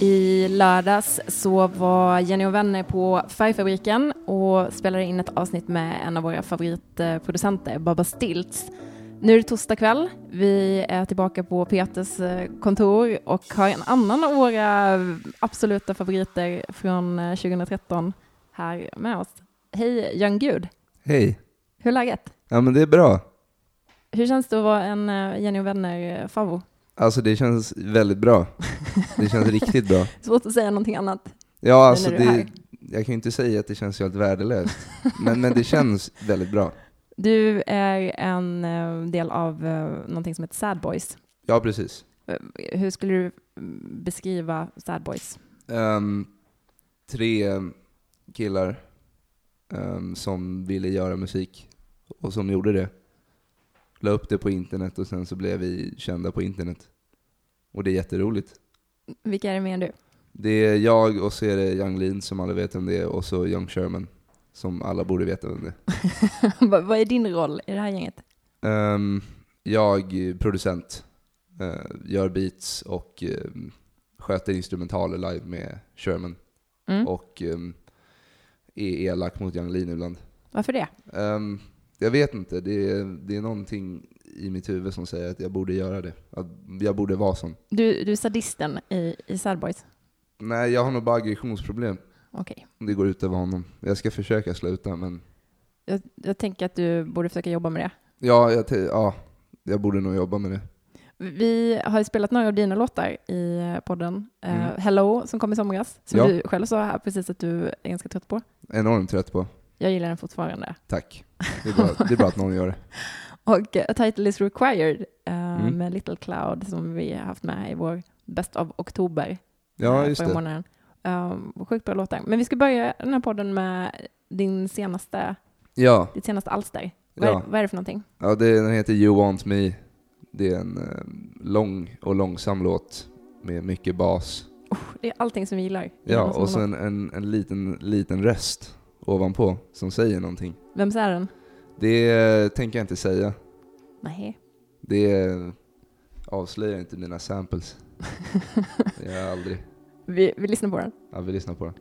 I lördags så var Jenny och vänner på Färgfabriken och spelade in ett avsnitt med en av våra favoritproducenter, Baba Stilts. Nu är det torsdag kväll. Vi är tillbaka på Peters eh, kontor och har en annan av våra absoluta favoriter från 2013 eh, här med oss. Hej Jan Gud! Hej! Hur är läget? Ja men det är bra. Hur känns det att vara en eh, Jenny och vänner-favvo? Alltså det känns väldigt bra. Det känns riktigt bra. Svårt att säga någonting annat. Ja, alltså det, jag kan ju inte säga att det känns helt värdelöst, men, men det känns väldigt bra. Du är en uh, del av uh, någonting som heter Sad Boys. Ja, precis. Uh, hur skulle du beskriva Sad Boys? Um, tre killar um, som ville göra musik och som gjorde det la upp det på internet och sen så blev vi kända på internet. Och det är jätteroligt. Vilka är det mer än du? Det är jag och så är det Young Lean som alla vet vem det är och så Young Sherman som alla borde veta vem det är. Vad är din roll i det här gänget? Um, jag producent, uh, gör beats och um, sköter instrumentaler live med Sherman. Mm. Och um, är elak mot Young Lean ibland. Varför det? Jag vet inte, det är, det är någonting i mitt huvud som säger att jag borde göra det. Att jag borde vara sån. Du, du är sadisten i, i Sad Boys? Nej, jag har nog bara aggressionsproblem. Okej. Det går ut över honom. Jag ska försöka sluta, men... Jag, jag tänker att du borde försöka jobba med det. Ja, jag, ja, jag borde nog jobba med det. Vi har ju spelat några av dina låtar i podden. Eh, mm. Uh, Hello, som kom i somras, som ja. du själv sa här precis att du är ganska trött på. Enormt trött på. Jag gillar den fortfarande. Tack. Det är bra, det är bra att någon gör det. Och A Title is Required uh, mm. med Little Cloud som vi har haft med i vår Best of Oktober. Ja, uh, just det. Månaden. Um, sjukt bra låtar. Men vi ska börja den här podden med din senaste, ja. ditt senaste alster. Vad, ja. är, vad är det för någonting? Ja, det, den heter You Want Me. Det är en uh, lång och långsam låt med mycket bas. Oh, det är allting som vi gillar. Ja, och så en, en, en, liten, liten röst ovanpå som säger någonting. Vems är den? Det tänker jag inte säga. Nej. Det avslöjar inte mina samples. det gör jag aldrig. Vi, vi lyssnar på den. Ja, vi lyssnar på den.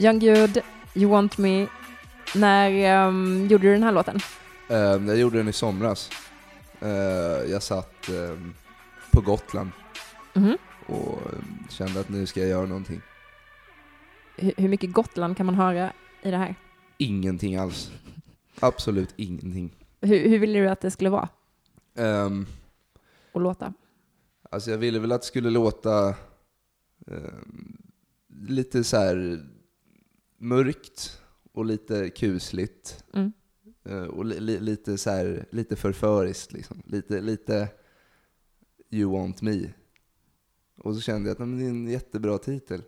Young Good, You Want Me. När um, gjorde du den här låten? Eh, jag gjorde den i somras. Eh, jag satt eh, på Gotland Mhm. och eh, kände att nu ska jag göra någonting. Hur, hur mycket Gotland kan man höra i det här? Ingenting alls. Absolut ingenting. Hur, hur ville du att det skulle vara och låta? alltså jag ville väl att det skulle låta lite så här mörkt och lite kusligt. Mm. Eh, och li, li, lite så här, lite förföriskt liksom. Lite, lite You want me. Och så kände jag att men det är en jättebra titel.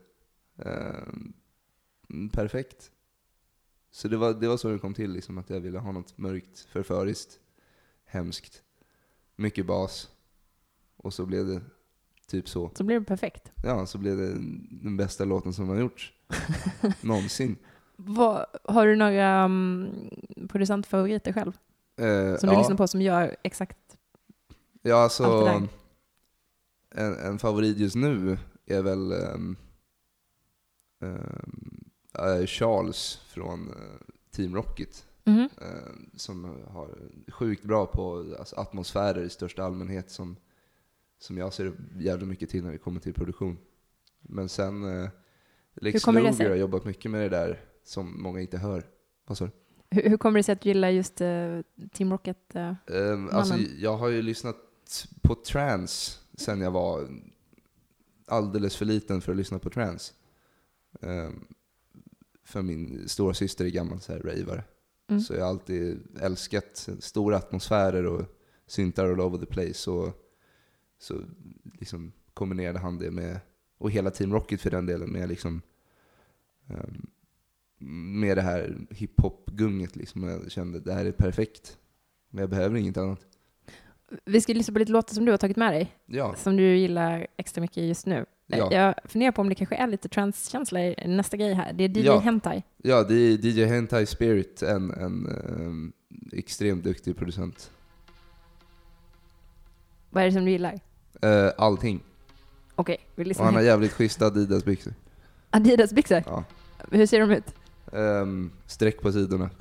Mm, perfekt. Så det var, det var så det kom till, liksom, att jag ville ha något mörkt, förföriskt, hemskt. Mycket bas. Och så blev det typ så. Så blir det perfekt. Ja, så blev det den bästa låten som har gjorts. Någonsin. Vad, har du några um, producentfavoriter själv? Eh, Som du ja. lyssnar på som gör exakt... Ja, alltså Allt en, en favorit just nu är väl ehm, eh, Charles från eh, Team Rocket. Mhm. eh, som har sjukt bra på alltså, atmosfärer i största allmänhet som, som jag ser jävligt mycket till när det kommer till produktion. Men sen eh, Lex Luger har jobbat mycket med det där som många inte hör. Vad sa du? Hur, hur kommer det sig att du gillar just eh, Team Rocket? eh? Um, alltså, jag har ju lyssnat på trance sen jag var alldeles för liten för att lyssna på trance. Ehm, för min stora syster är gammal så här ravare. Mm. Så jag har alltid älskat stora atmosfärer och syntar all over the place. Och så liksom kombinerade han det med, och hela Team Rocket för den delen, med liksom ehm, med det här hiphop-gunget liksom. Jag kände att det här är perfekt. Men jag behöver inget annat. Vi ska lyssna på lite låtar som du har tagit med dig, Ja, som du gillar extra mycket just nu. Eh, Ja. Jag funderar på om det kanske är lite trance-känsla i nästa grej här. Det är DJ Ja. Hentai. ja det är DJ Hentai Spirit, en, en ehm, extremt duktig producent. Vad är det som du gillar? Eh, allting. Okej, vi lyssnar. Och han har jävligt schyssta Adidas-byxor. Adidas-byxor? Ja. Hur ser de ut? Um, streck på sidorna.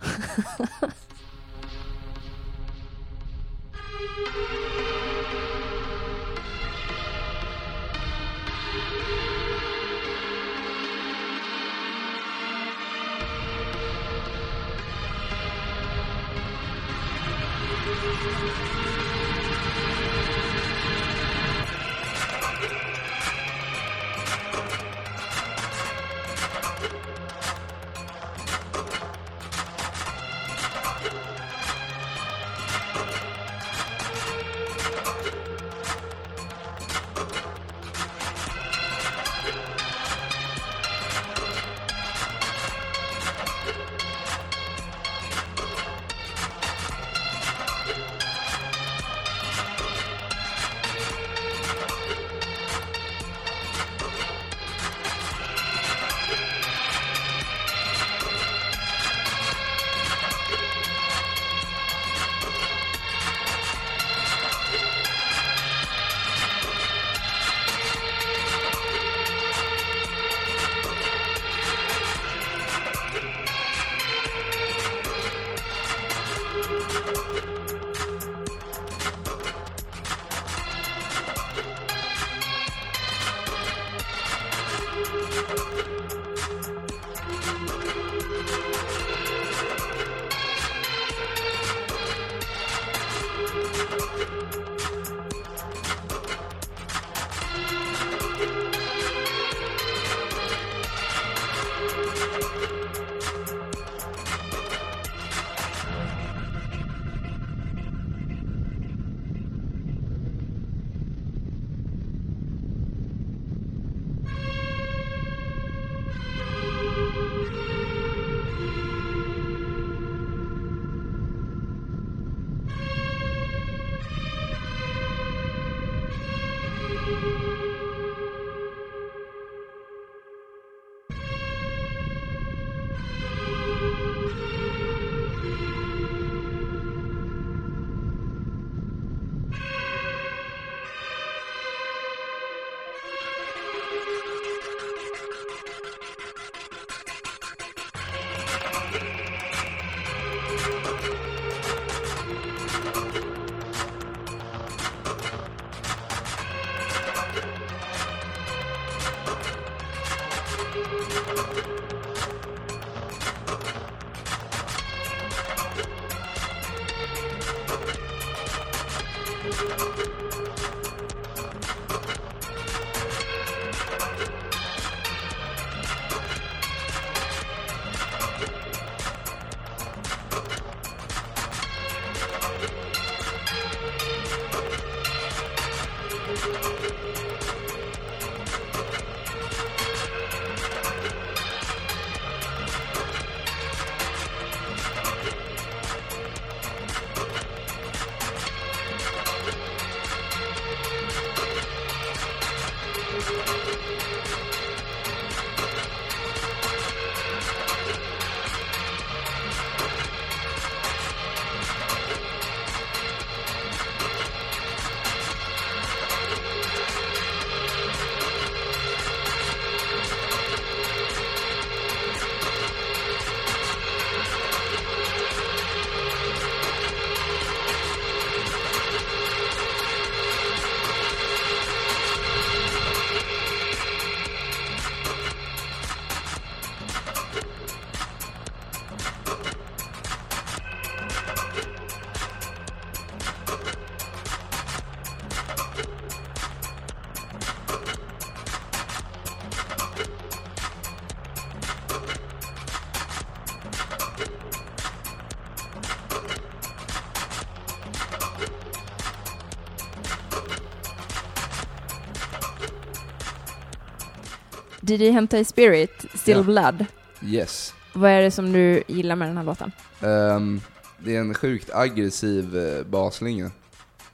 DJ Hentai Spirit, Still Ja. Blood. Yes. Vad är det som du gillar med den här låten? Ehm, det är en sjukt aggressiv uh, baslinga.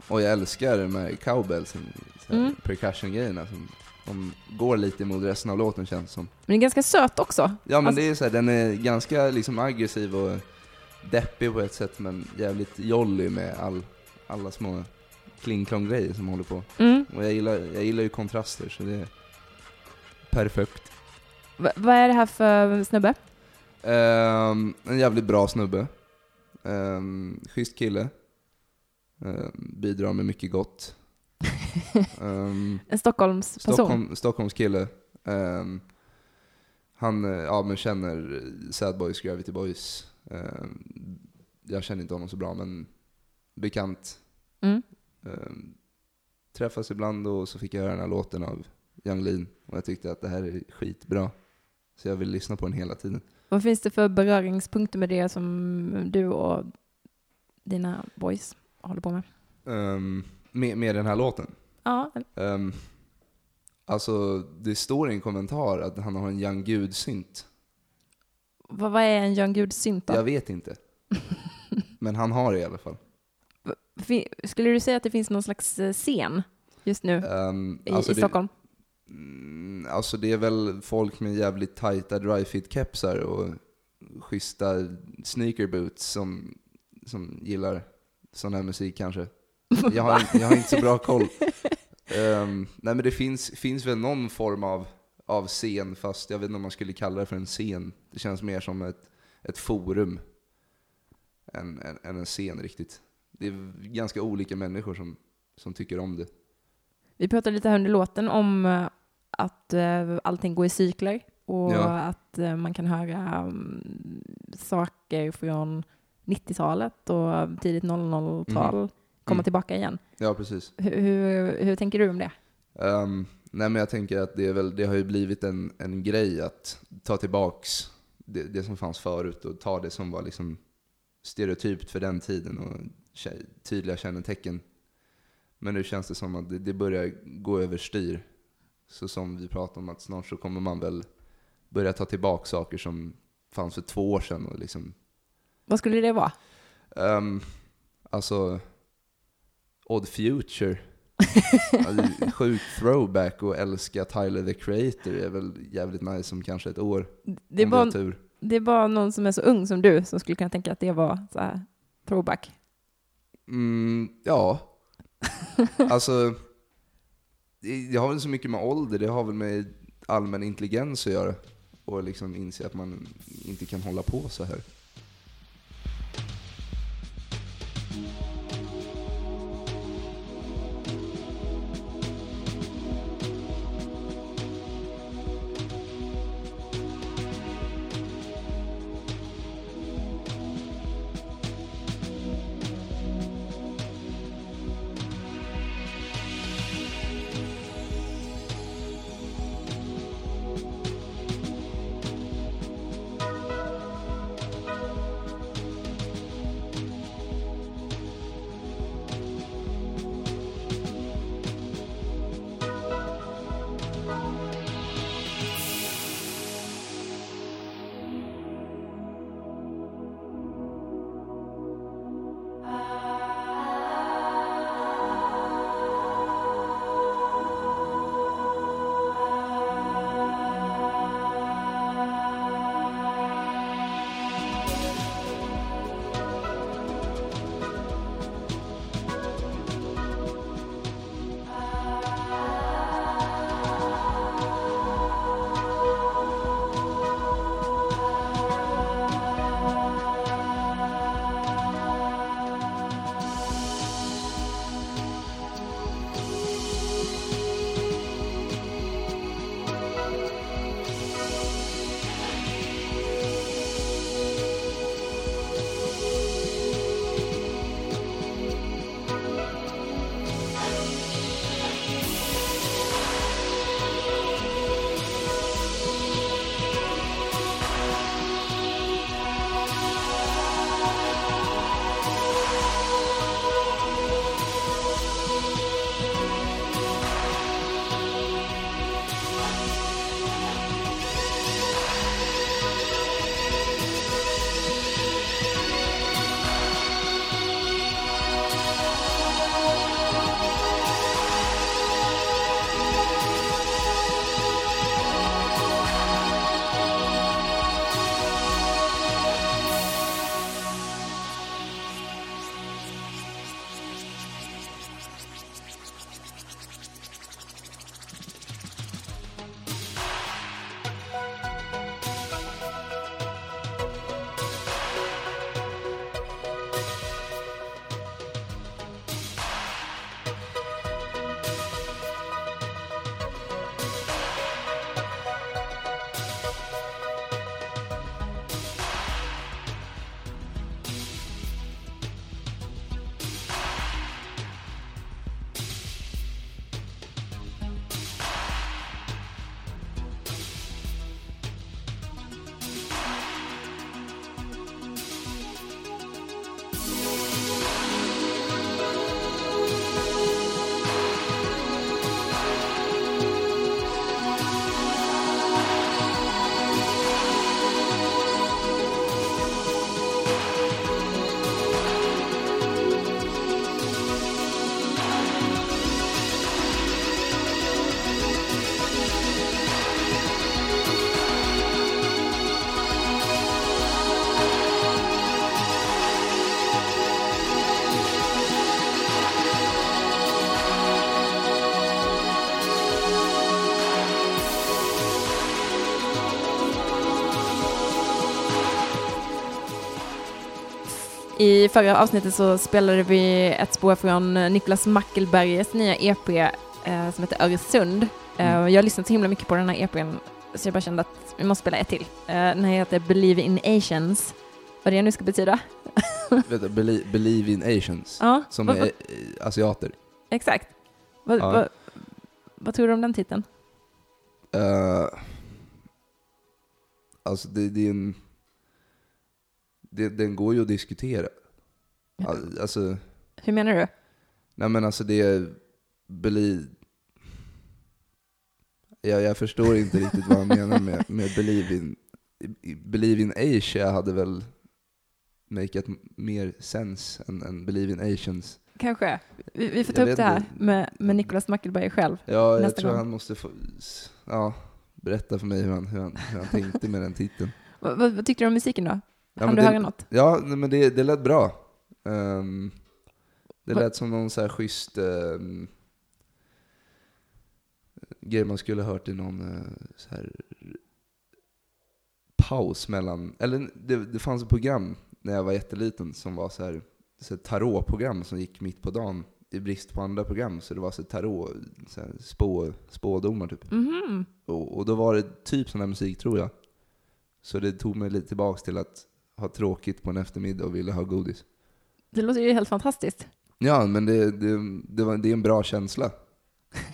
Och jag älskar de här cowbellsen, Mm. percussion-grejerna som de går lite emot resten av låten känns som. Men den är ganska söt också. Ja men Alltså- det är så här, den är ganska liksom aggressiv och deppig på ett sätt men jävligt jolly med all, alla små kling-klong-grejer som håller på. Mm. Och jag gillar, jag gillar ju kontraster så det perfekt. Va- vad är det här för snubbe? Ehm, en jävligt bra snubbe. Um, schysst kille. Ehm, bidrar med mycket gott. Ehm, En Stockholmsperson? Stockholm, Stockholms kille. Ehm, han eh, ja, men känner Sad Boys, Gravity Boys. Jag känner inte honom så bra, men bekant. Mm. Träffas ibland och så fick jag höra den här låten av Young Lean och jag tyckte att det här är skitbra. Så jag vill lyssna på den hela tiden. Vad finns det för beröringspunkter med det som du och dina boys håller på med? Ehm, med, med den här låten. Ja, Um, alltså, det står i en kommentar att han har en Young Gud-synt. vad, vad är en Jan Gud-synt då? Jag vet inte. Men han har det i alla fall. Skulle du säga att det finns någon slags eh, scen just nu Um, i, alltså i det, Stockholm? Mm, alltså det är väl folk med jävligt tajta dry-fit-kepsar och schyssta sneaker boots som, som gillar sån här musik kanske. Jag har, jag har inte så bra koll. Ehm, nej men det finns, finns väl någon form av, av scen, fast jag vet inte om man skulle kalla det för en scen. Det känns mer som ett, ett forum än, än, än en scen riktigt. Det är ganska olika människor som, som tycker om det. Vi pratade lite här under låten om eh, att eh, allting går i cykler och Ja. att eh, man kan höra mm, saker från 90-talet och tidigt 00-tal komma Mm. tillbaka igen. Ja, precis. Hur, hur, hur tänker du om det? Um, nej men jag tänker att det, är väl, det har ju blivit en, en grej att ta tillbaks det, det som fanns förut och ta det som var liksom stereotypt för den tiden och tydliga kännetecken. Men nu känns det som att det, det börjar gå överstyr. Så som vi pratade om att snart så kommer man väl börja ta tillbaka saker som fanns för två år sedan och liksom Vad skulle det vara? Um, alltså, Odd Future. alltså, sjuk throwback och älska Tyler the Creator är väl jävligt nice som kanske ett år. Det är, om bara, tur. det är bara någon som är så ung som du som skulle kunna tänka att det var så här throwback. Mm, ja. alltså, det, har väl så mycket med ålder, det har väl med allmän intelligens att göra. Och liksom inse att man inte kan hålla på så här. I förra avsnittet så spelade vi ett spår från Niklas Mackelbergers nya EP eh, som heter Öresund. Eh, Mm. Jag har lyssnat så himla mycket på den här EPn så jag bara kände att vi måste spela ett till. Eh, den här heter Believe in Asians. Vad det nu ska betyda. Vet du, believe, believe in Asians. Ja, Som vad- är vad- eh, asiater. exakt. Vad, Ja. vad tror du om den titeln? Uh, alltså det, det är en... Det, den går ju att diskutera. Al- Alltså, Hur menar du? nej men alltså det. Believe... Jag, jag förstår inte riktigt vad han menar med, med believe in... Believe in Asia hade väl makeat mer sense än, än believe in Asians. Kanske. Vi, vi får Jag ta upp vet det här med, med Niklas Mackelberg själv. Ja, jag tror gång. han måste få... Ja, berätta för mig hur han, hur han, hur han tänkte med den titeln. Vad, vad, vad tyckte du om musiken då? Ja, men du det- höra något? Ja, men det, det lät bra. Ehm, det lät som någon så här schysst um, grej man skulle ha hört i någon eh, så här paus mellan, eller det, det fanns ett program när jag var jätteliten som var så här, så här tarotprogram som gick mitt på dagen i brist på andra program. Så det var så tarot, så här spå, spådomar typ. Mhm. Och, och då var det typ sån här musik tror jag. Så det tog mig lite tillbaks till att ha tråkigt på en eftermiddag och ville ha godis. Det låter ju helt fantastiskt. Ja, men det, det, det, var, det är en bra känsla.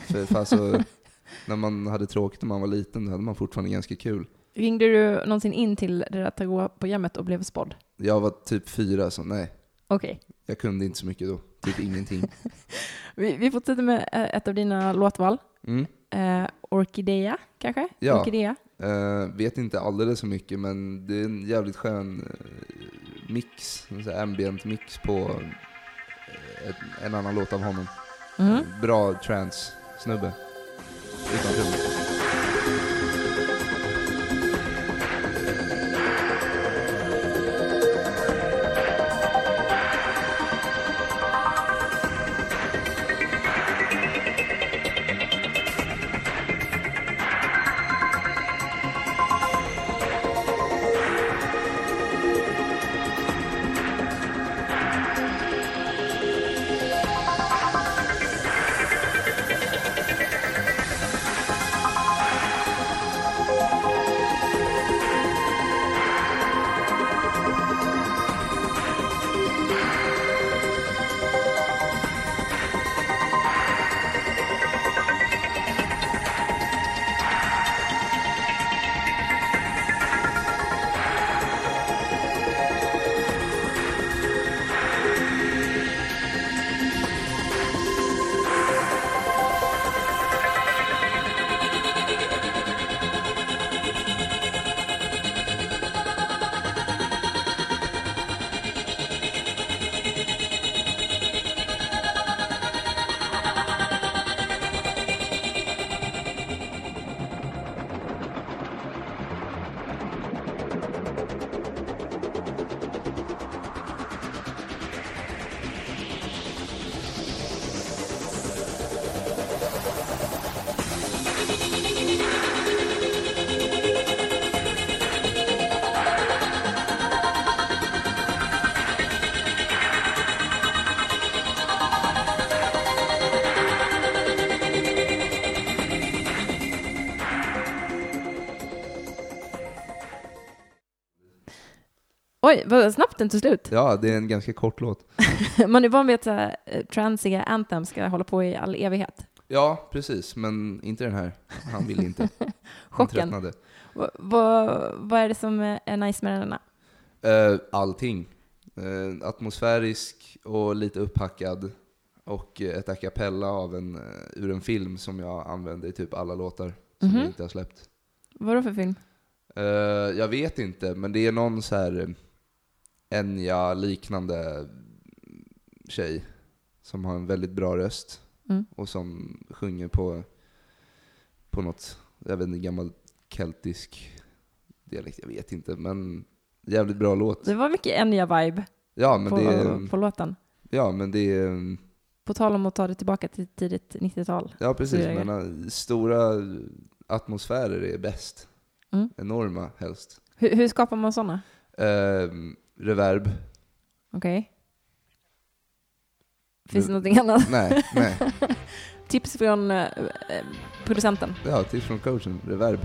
För, för alltså, när man hade tråkigt när man var liten, då hade man fortfarande ganska kul. Ringde du någonsin in till det där tarotprogrammet och blev spådd? Jag var typ fyra, så nej. Okej. Jag kunde inte så mycket då. Typ ingenting. Vi, vi fortsätter med eh, ett av dina låtval. Mm. Eh, Orkidea, kanske? Ja. Orkidea. Eh, vet inte alldeles så mycket, men det är en jävligt skön eh, mix. En ambient mix på eh, ett, en annan låt av honom. Mhm. Bra trance-snubbe. Utan tvivel. Oj, vad snabbt den tog slut. Ja, det är en ganska kort låt. Man är van vid att eh, transiga anthem ska hålla på i all evighet. Ja, precis. Men inte den här. Han ville inte. Han Chocken. tröttnade. Va- Vad, vad är det som är är nice med denna? Eh, allting. Eh, atmosfärisk och lite upphackad. Och eh, ett a cappella av en, eh, ur en film som jag använder i typ alla låtar som Mhm. jag inte har släppt. Vad är det för film? Eh, jag vet inte, men det är någon så här eh, Enya-liknande tjej som har en väldigt bra röst Mm. och som sjunger på, på något, jag vet inte, gammal keltisk dialekt, jag vet inte, men jävligt bra låt. Det var mycket Enya-vibe Ja, men på, det är, på låten. ja, men det är, På tal om att ta det tillbaka till tidigt 90-tal. ja precis, men eh, stora atmosfärer är bäst. Mm. Enorma helst. Hur, hur skapar man sådana? Eh, reverb, Okej. Finns Du- det någonting annat? Nej, nej. Tips från eh, eh, producenten. Ja, tips från coachen. Reverb.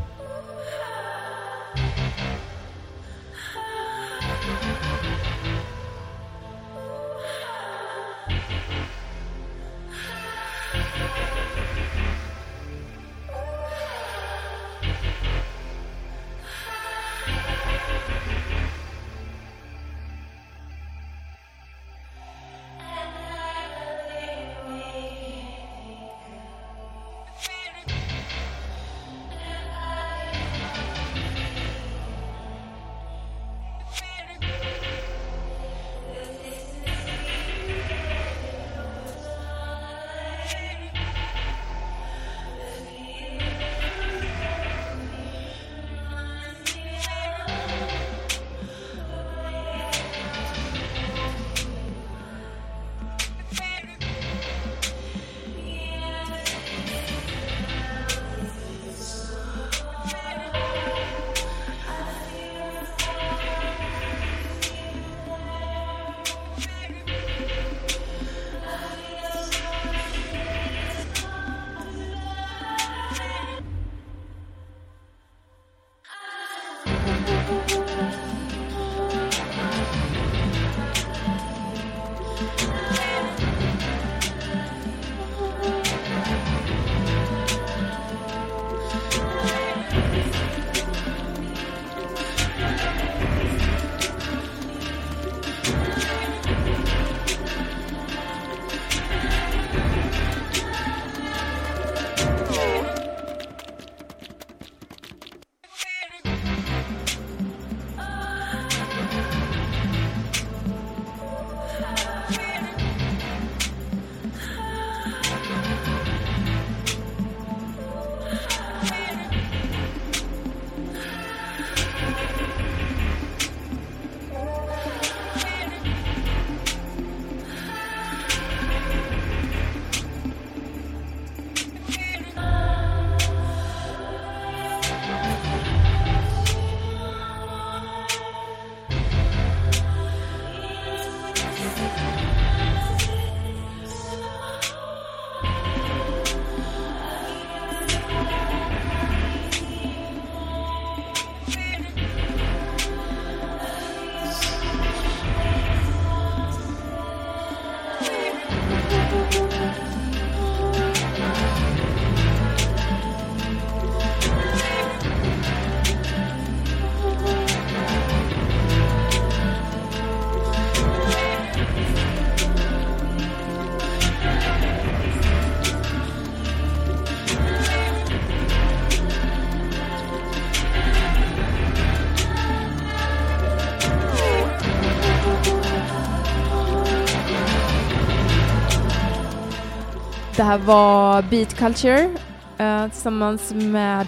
Här var Beat Culture eh, tillsammans med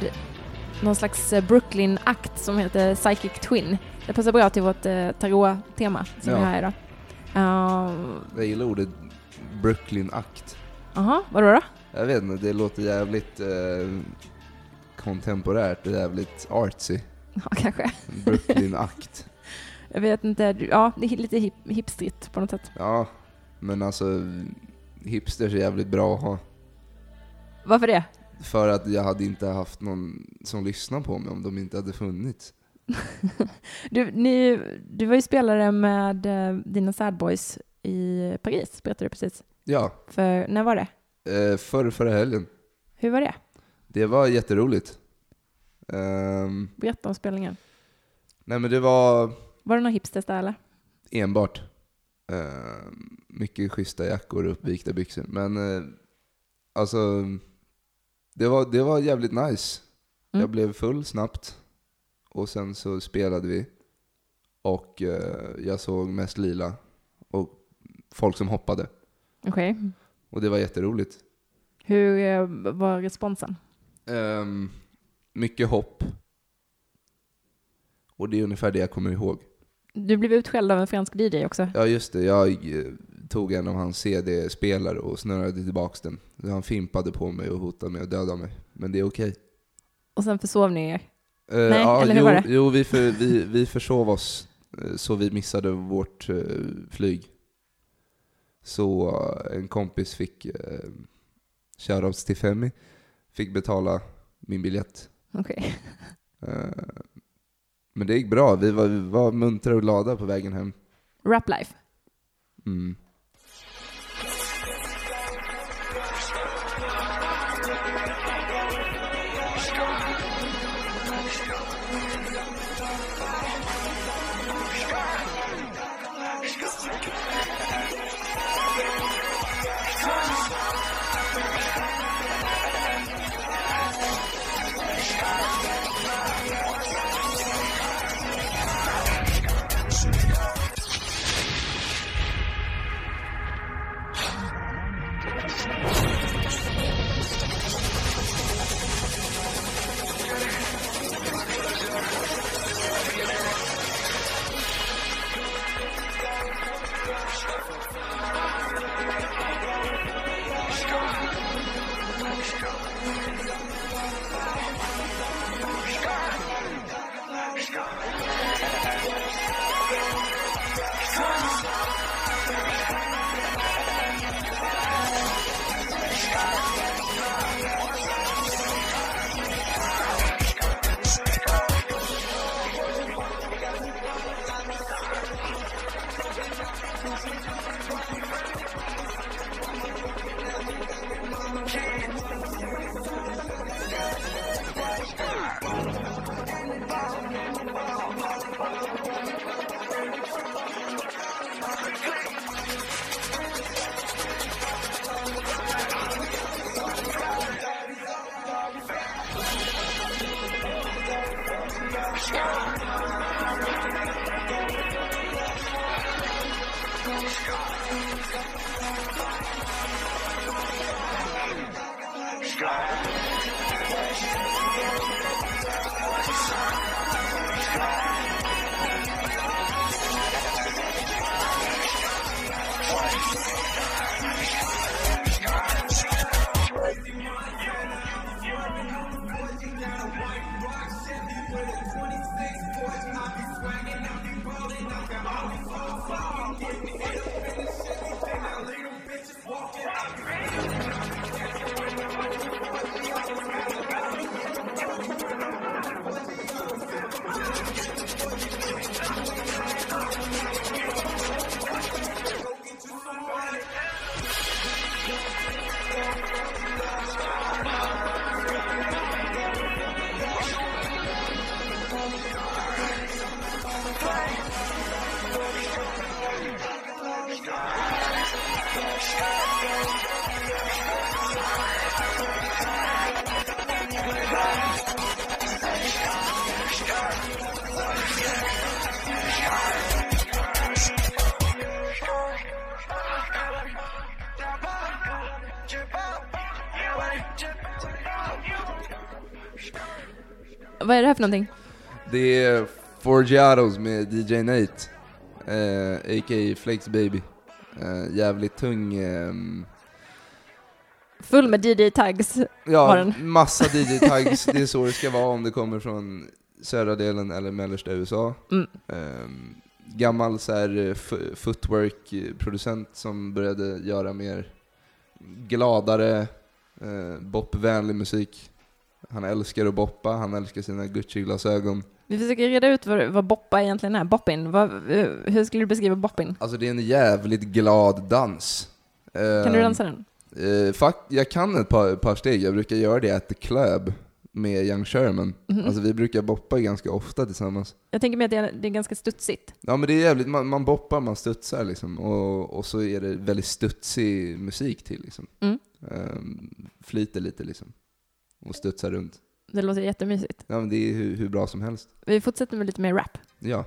någon slags eh, Brooklyn-akt som heter Psychic Twin. Det passar bra till vårt eh, tarot-tema som Ja. vi har idag. Uh, Jag gillar ordet Brooklyn-akt. Aha, vadå då? Jag vet inte, det låter jävligt eh, kontemporärt och jävligt artsy. Ja, kanske. Brooklyn-akt. Jag vet inte. Ja, det är lite hip, hipstrigt på något sätt. Ja, men alltså hipsters är jävligt bra att ha. Varför det? För att jag hade inte haft någon som lyssnar på mig om de inte hade funnits. Du, ni, du var ju spelare med eh, dina Sad Boys i Paris, berättade du precis. Ja, För när var det? eh, förr, förra helgen. Hur var det? Det var jätteroligt. Ehm, Berätta om spelningen. nej men det var Var det några hipsters där eller? enbart ehm, mycket schyssta jackor och uppvikta byxor. Men eh, alltså, det var, det var jävligt nice. Mm. Jag blev full snabbt. Och sen så spelade vi. Och eh, jag såg mest lila. Och folk som hoppade. Okej. Och det var jätteroligt. Hur eh, var responsen? Ehm, mycket hopp. Och det är ungefär det jag kommer ihåg. Du blev utskälld av en fransk DJ också. Ja just det, jag eh, tog en av hans CD-spelare och snurrade tillbaks den. Han fimpade på mig och hotade med att döda mig. Men det är okej. Och sen försov ni er. Eh, Nej, ja, eller hur jo, var det? jo vi, för, vi, vi försov oss eh, så vi missade vårt eh, flyg. Så eh, en kompis fick, eh, shoutouts till Femi, fick betala min biljett. Okej. Eh, Men det gick bra, vi var, vi var muntra och glada på vägen hem. Rap life. Mm. Vad är för någonting? Det är Forgiatos med DJ Nate, eh, a.k.a. Flex Baby. Eh, jävligt tung, ehm, Full med DJ-tags. Ja, den. massa DJ-tags. det är så det ska vara om det kommer från södra delen eller mellersta USA. Mm. Ehm, gammal så här, eh, footwork-producent som började göra mer gladare, eh, bopvänlig musik. Han älskar att boppa, han älskar sina Gucci-glasögon. Vi försöker reda ut vad, vad boppa egentligen är. Boppin. Vad, eh, hur skulle du beskriva boppin? Alltså det är en jävligt glad dans. Kan du dansa den? Uh, fakt, jag kan ett par, par steg, jag brukar göra det at the club med Young Sherman. Mhm. Alltså vi brukar boppa ganska ofta tillsammans. Jag tänker mig att det är, det är ganska studsigt. Ja men det är jävligt, man, man boppar, man studsar liksom. Och, och så är det väldigt studsig musik till liksom. Mm. Ehm, flyter lite liksom. Och studsar runt. Det låter jättemysigt. Ja men det är hur, hur bra som helst. Vi fortsätter med lite mer rap. Ja.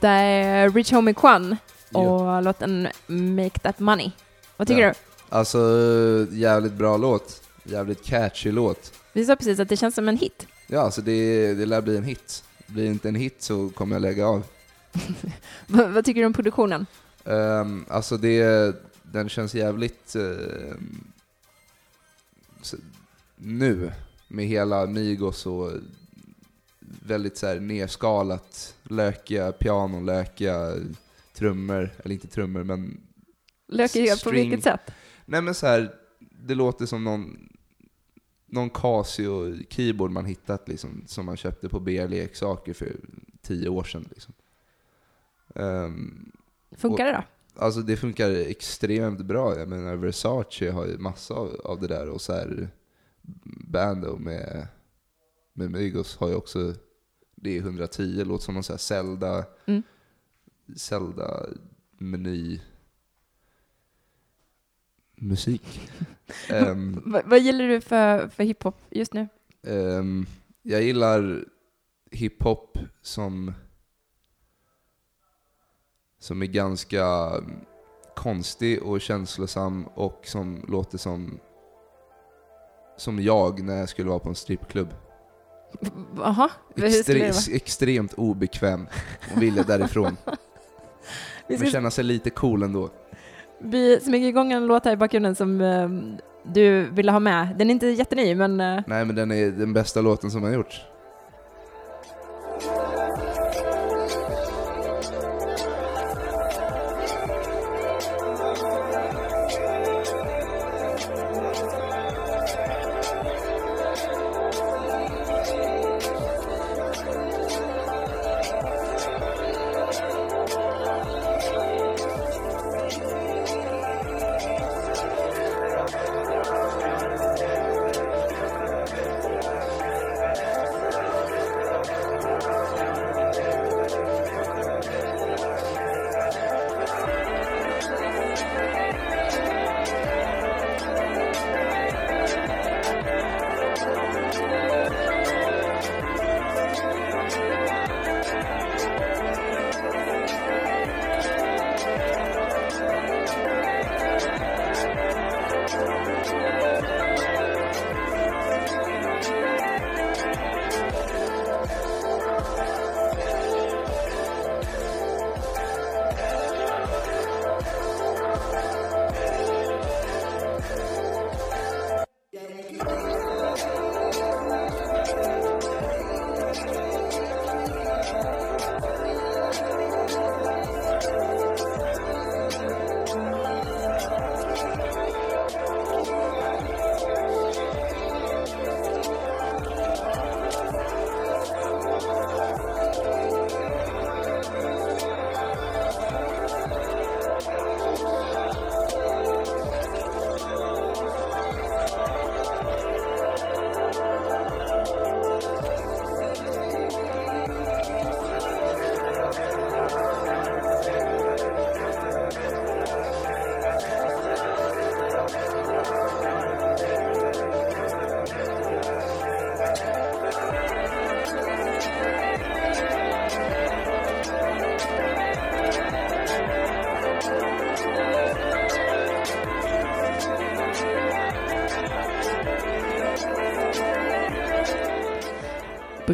Det är Rich Homie Quan och Ja. låten Make That Money. Vad tycker Ja. du? Alltså, jävligt bra låt. Jävligt catchy låt. Vi sa precis att det känns som en hit. Ja, alltså det, det lär bli en hit. Blir det inte en hit så kommer jag lägga av. V- vad tycker du om produktionen? Um, alltså det, den känns jävligt så, nu med hela Migos och väldigt så här nerskalat, lökiga pianon, lökiga trummor, eller inte trummor men Lökiga på String. vilket sätt? Nej men så här, det låter som någon, någon Casio-keyboard man hittat liksom, som man köpte på BR-leksaker för tio år sedan. Liksom. Ehm, Funkar det då? Alltså det funkar extremt bra. Jag menar Versace har ju massa av, av det där och så här Bando med, med Mygos har ju också, det är 110, låter som någon så här Zelda, Mm. Zelda meny musik. V- vad gillar du för, för hiphop just nu? ehm, jag gillar hiphop som som är ganska konstig och känslosam och som låter som som jag när jag skulle vara på en strippklubb. Jaha, Extre- extremt obekväm och vilja därifrån. Vi Men ska känna sig lite cool ändå. vi smyger igång en låt här i bakgrunden som eh, du ville ha med. Den är inte jätteny, men eh, Nej men den är den bästa låten som har gjorts.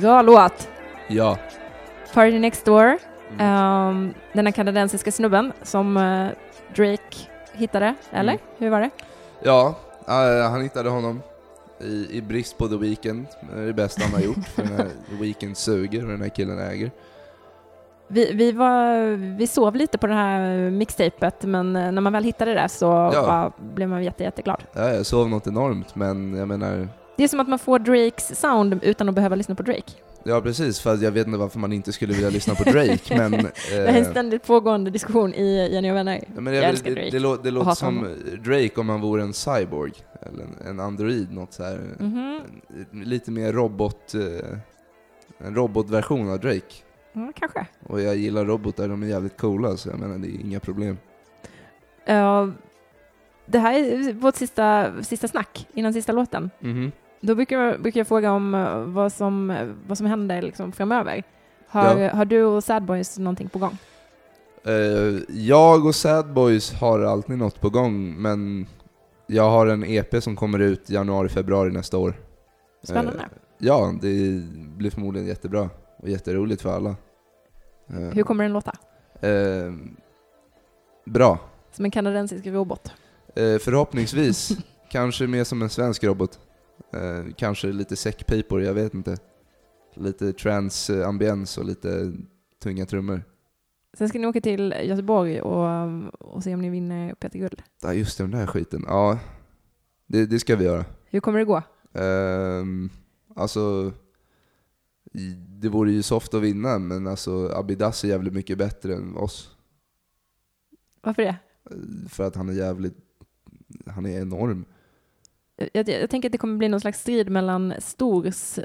Bra låt. Ja. Party Next Door, Mm. um, den här kanadensiska snubben som eh, Drake hittade, eller? Mm. Hur var det? Ja, eh, han hittade honom i, i brist på The Weeknd. Det är det bästa han har gjort, för den här The Weeknd suger och den här killen äger. Vi, vi, var, vi sov lite på det här mixtapet, men eh, när man väl hittade det så Ja. var, blev man jätte, jätteglad. Ja, jag sov något enormt, men jag menar, Det är som att man får Drakes sound utan att behöva lyssna på Drake. ja precis, för jag vet inte varför man inte skulle vilja lyssna på Drake, men... Det är en eh, ständigt pågående diskussion i Jenny och vänner. Ja, men Jag jag älskar det, Drake det, lå- det låter som honom. Drake om han vore en cyborg, eller en, en android, något så här. Mhm. en- Lite mer robot, eh, en robotversion av Drake. Ja, kanske. Och jag gillar robotar, de är jävligt coola, så jag menar det är inga problem. Uh, det här är vårt sista, sista snack innan sista låten. Mhm. Då brukar, jag- brukar jag fråga om eh, vad som, vad som händer liksom framöver. Har, Ja. har du och Sad Boys någonting på gång? Eh, jag och Sad Boys har alltid något på gång, men jag har en EP som kommer ut januari, februari nästa år. Spännande. Eh, ja, det blir förmodligen jättebra och jätteroligt för alla. Eh, Hur kommer den låta? eh, bra. Som en kanadensisk robot? Eh, förhoppningsvis. kanske mer som en svensk robot. Eh, kanske lite säckpipor, jag vet inte. Lite trans-ambiens och lite tunga trummor. Sen ska ni åka till Göteborg och, och se om ni vinner Peter Guld. Ja, just det, den där skiten. Ja, det, det ska vi göra. Hur kommer det gå? Um, alltså, det vore ju soft att vinna, men alltså Abidas är jävligt mycket bättre än oss. Varför det? Eh, För att han är jävligt, han är enorm. Jag, jag, tänker att det kommer bli någon slags strid mellan Stors eh,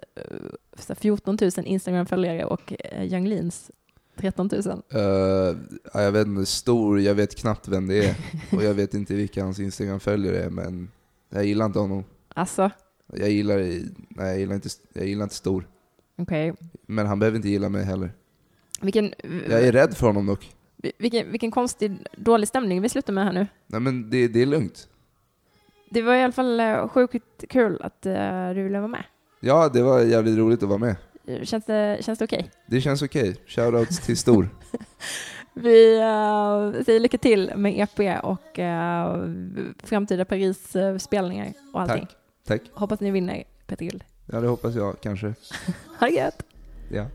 så här 14 000 Instagram-följare och eh, Young Leans 13 000. Uh, ja, jag vet inte, stor, jag vet knappt vem det är. och jag vet inte vilka hans Instagram-följare är, men jag gillar inte honom. Alltså, Jag gillar, nej, jag gillar, inte, jag gillar inte stor. okej. Men han behöver inte gilla mig heller. Vilken, Jag är rädd för honom dock. vilken, vilken konstig, dålig stämning vi slutar med här nu. Nej men det, det är lugnt. Det var i alla fall eh, sjukt kul att eh, du ville vara med. Ja, det var jävligt roligt att vara med. Känns det, känns det okej? Det känns okej. Shoutouts till Stor. Vi eh, säger lycka till med EP och eh, framtida Paris-spelningar och allting. Tack. Tack. Hoppas ni vinner Peter Guld. Ja, det hoppas jag kanske. Ha det gött! Ja.